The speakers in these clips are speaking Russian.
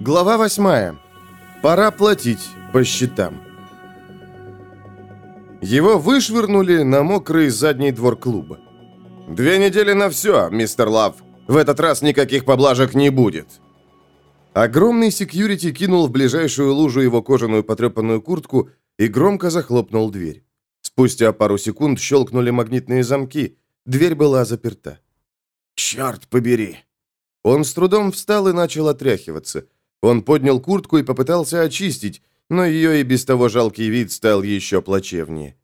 Глава восьмая. Пора платить по счетам. Его вышвырнули на мокрый задний двор клуба. «Две недели на все, мистер Лав. В этот раз никаких поблажек не будет». Огромный секьюрити кинул в ближайшую лужу его кожаную потрепанную куртку и громко захлопнул дверь. Спустя пару секунд щелкнули магнитные замки. Дверь была заперта. «Черт побери!» Он с трудом встал и начал отряхиваться. Он поднял куртку и попытался очистить, но ее и без того жалкий вид стал еще плачевнее.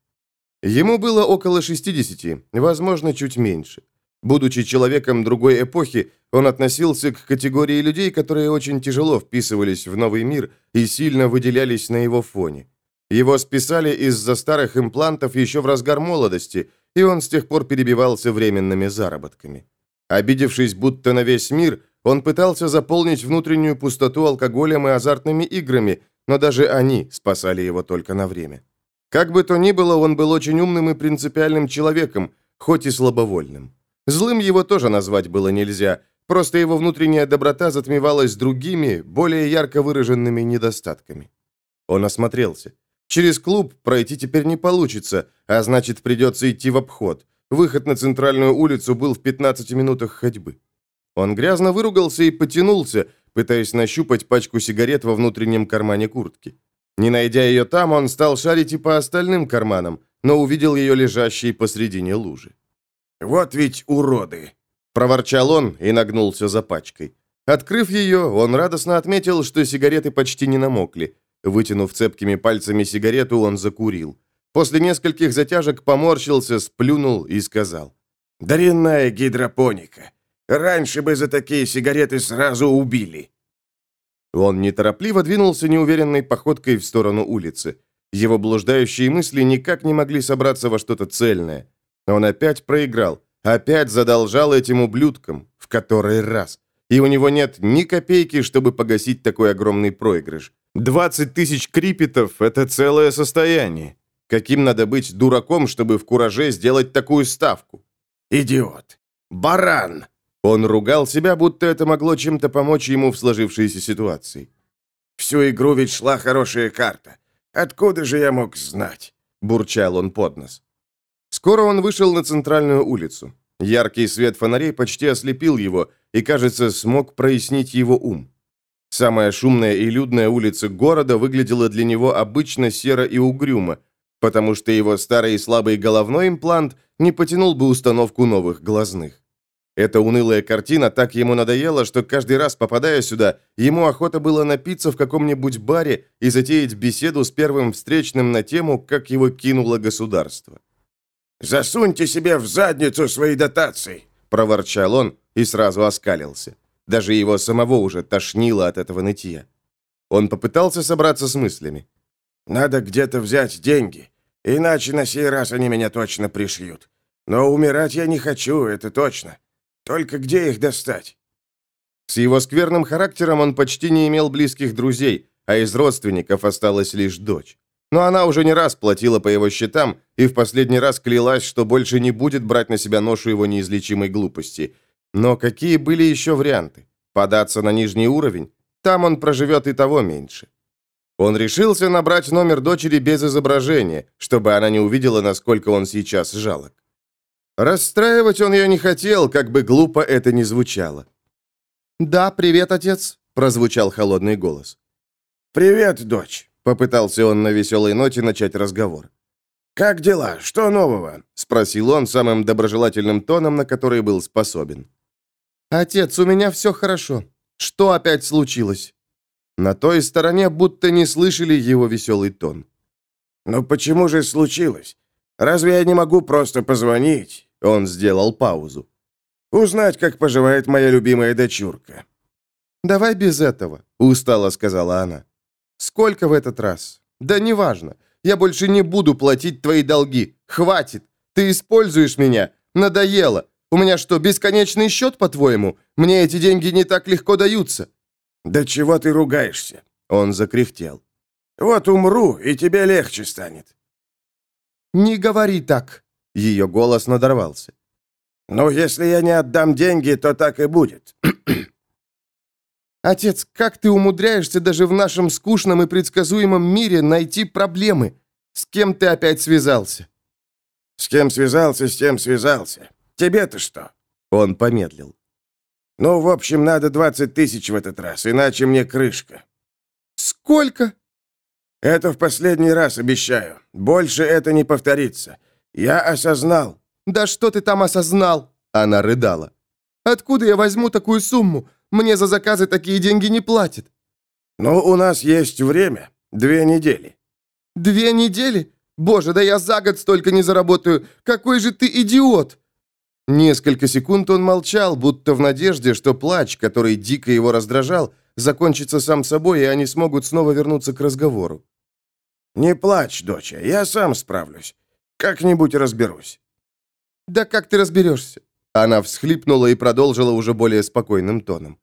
Ему было около 60, возможно, чуть меньше. Будучи человеком другой эпохи, он относился к категории людей, которые очень тяжело вписывались в новый мир и сильно выделялись на его фоне. Его списали из-за старых имплантов еще в разгар молодости, и он с тех пор перебивался временными заработками. Обидевшись будто на весь мир, он пытался заполнить внутреннюю пустоту алкоголем и азартными играми, но даже они спасали его только на время. Как бы то ни было, он был очень умным и принципиальным человеком, хоть и слабовольным. Злым его тоже назвать было нельзя, просто его внутренняя доброта затмевалась другими, более ярко выраженными недостатками. Он осмотрелся. Через клуб пройти теперь не получится, а значит, придется идти в обход. Выход на центральную улицу был в 15 минутах ходьбы. Он грязно выругался и потянулся, пытаясь нащупать пачку сигарет во внутреннем кармане куртки. Не найдя ее там, он стал шарить и по остальным карманам, но увидел ее лежащей посредине лужи. «Вот ведь уроды!» – проворчал он и нагнулся за пачкой. Открыв ее, он радостно отметил, что сигареты почти не намокли. Вытянув цепкими пальцами сигарету, он закурил. После нескольких затяжек поморщился, сплюнул и сказал. «Дрянная гидропоника. Раньше бы за такие сигареты сразу убили». Он неторопливо двинулся неуверенной походкой в сторону улицы. Его блуждающие мысли никак не могли собраться во что-то цельное. Он опять проиграл, опять задолжал этим ублюдкам, в который раз. И у него нет ни копейки, чтобы погасить такой огромный проигрыш. 20 тысяч крипетов – это целое состояние. Каким надо быть дураком, чтобы в кураже сделать такую ставку? Идиот! Баран! Он ругал себя, будто это могло чем-то помочь ему в сложившейся ситуации. «Всю игру ведь шла хорошая карта. Откуда же я мог знать?» – бурчал он под нос. Скоро он вышел на центральную улицу. Яркий свет фонарей почти ослепил его и, кажется, смог прояснить его ум. Самая шумная и людная улица города выглядела для него обычно серо и угрюмо, потому что его старый и слабый головной имплант не потянул бы установку новых глазных. Эта унылая картина так ему надоела, что каждый раз, попадая сюда, ему охота было напиться в каком-нибудь баре и затеять беседу с первым встречным на тему, как его кинуло государство. «Засуньте себе в задницу свои дотации!» – проворчал он и сразу оскалился. Даже его самого уже тошнило от этого нытья. Он попытался собраться с мыслями. «Надо где-то взять деньги, иначе на сей раз они меня точно пришьют. Но умирать я не хочу, это точно. Только где их достать?» С его скверным характером он почти не имел близких друзей, а из родственников осталась лишь дочь. Но она уже не раз платила по его счетам и в последний раз клялась, что больше не будет брать на себя ношу его неизлечимой глупости. Но какие были еще варианты? Податься на нижний уровень? Там он проживет и того меньше. Он решился набрать номер дочери без изображения, чтобы она не увидела, насколько он сейчас жалок. Расстраивать он ее не хотел, как бы глупо это ни звучало. «Да, привет, отец», — прозвучал холодный голос. «Привет, дочь», — попытался он на веселой ноте начать разговор. «Как дела? Что нового?» — спросил он самым доброжелательным тоном, на который был способен. «Отец, у меня все хорошо. Что опять случилось?» На той стороне будто не слышали его веселый тон. «Ну почему же случилось? Разве я не могу просто позвонить? Он сделал паузу. «Узнать, как поживает моя любимая дочурка». «Давай без этого», — устало сказала она. «Сколько в этот раз? Да неважно. Я больше не буду платить твои долги. Хватит. Ты используешь меня. Надоело. У меня что, бесконечный счет, по-твоему? Мне эти деньги не так легко даются». «Да чего ты ругаешься?» Он закряхтел. «Вот умру, и тебе легче станет». «Не говори так», ее голос надорвался. «Ну, если я не отдам деньги, то так и будет». Отец, как ты умудряешься даже в нашем скучном и предсказуемом мире найти проблемы? С кем ты опять связался?» «С кем связался, с тем связался. Тебе-то что?» Он помедлил. «Ну, в общем, надо 20 тысяч в этот раз, иначе мне крышка». «Сколько?» «Это в последний раз, обещаю. Больше это не повторится. Я осознал». «Да что ты там осознал?» Она рыдала. «Откуда я возьму такую сумму? Мне за заказы такие деньги не платят». «Ну, у нас есть время. Две недели». «Две недели? Боже, да я за год столько не заработаю. Какой же ты идиот!» Несколько секунд он молчал, будто в надежде, что плач, который дико его раздражал, закончится сам собой, и они смогут снова вернуться к разговору. «Не плачь, доча, я сам справлюсь. Как-нибудь разберусь». «Да как ты разберешься?» Она всхлипнула и продолжила уже более спокойным тоном.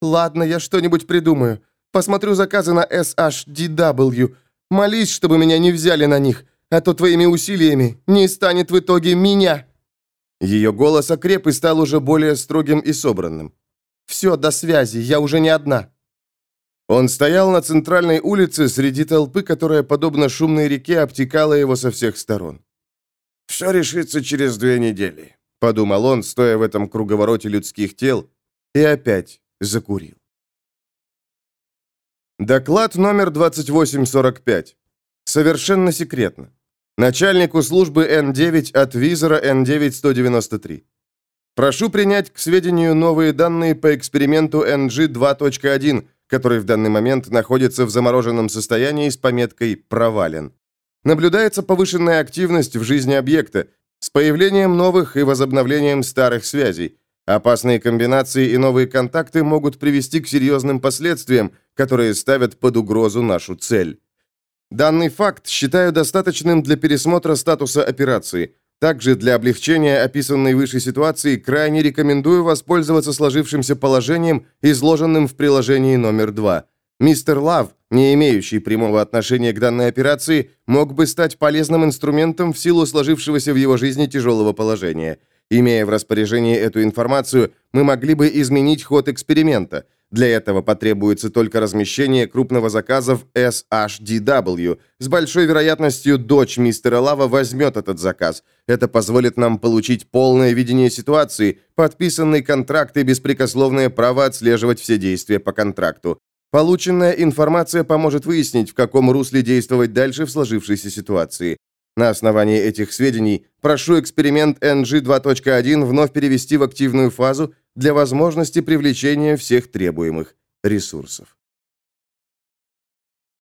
«Ладно, я что-нибудь придумаю. Посмотрю заказы на SHDW. Молись, чтобы меня не взяли на них, а то твоими усилиями не станет в итоге меня». Ее голос окреп и стал уже более строгим и собранным. «Все, до связи, я уже не одна». Он стоял на центральной улице среди толпы, которая, подобно шумной реке, обтекала его со всех сторон. «Все решится через две недели», — подумал он, стоя в этом круговороте людских тел, и опять закурил. Доклад номер 2845. Совершенно секретно. Начальнику службы Н-9 от визора Н-9-193. Прошу принять к сведению новые данные по эксперименту NG-2.1, который в данный момент находится в замороженном состоянии с пометкой «провален». Наблюдается повышенная активность в жизни объекта с появлением новых и возобновлением старых связей. Опасные комбинации и новые контакты могут привести к серьезным последствиям, которые ставят под угрозу нашу цель. Данный факт считаю достаточным для пересмотра статуса операции. Также для облегчения описанной выше ситуации крайне рекомендую воспользоваться сложившимся положением, изложенным в приложении номер 2. Мистер Лав, не имеющий прямого отношения к данной операции, мог бы стать полезным инструментом в силу сложившегося в его жизни тяжелого положения. Имея в распоряжении эту информацию, мы могли бы изменить ход эксперимента. Для этого потребуется только размещение крупного заказа в SHDW. С большой вероятностью дочь мистера Лава возьмет этот заказ. Это позволит нам получить полное видение ситуации, подписанный контракт и беспрекословное право отслеживать все действия по контракту. Полученная информация поможет выяснить, в каком русле действовать дальше в сложившейся ситуации. На основании этих сведений прошу эксперимент NG 2.1 вновь перевести в активную фазу для возможности привлечения всех требуемых ресурсов.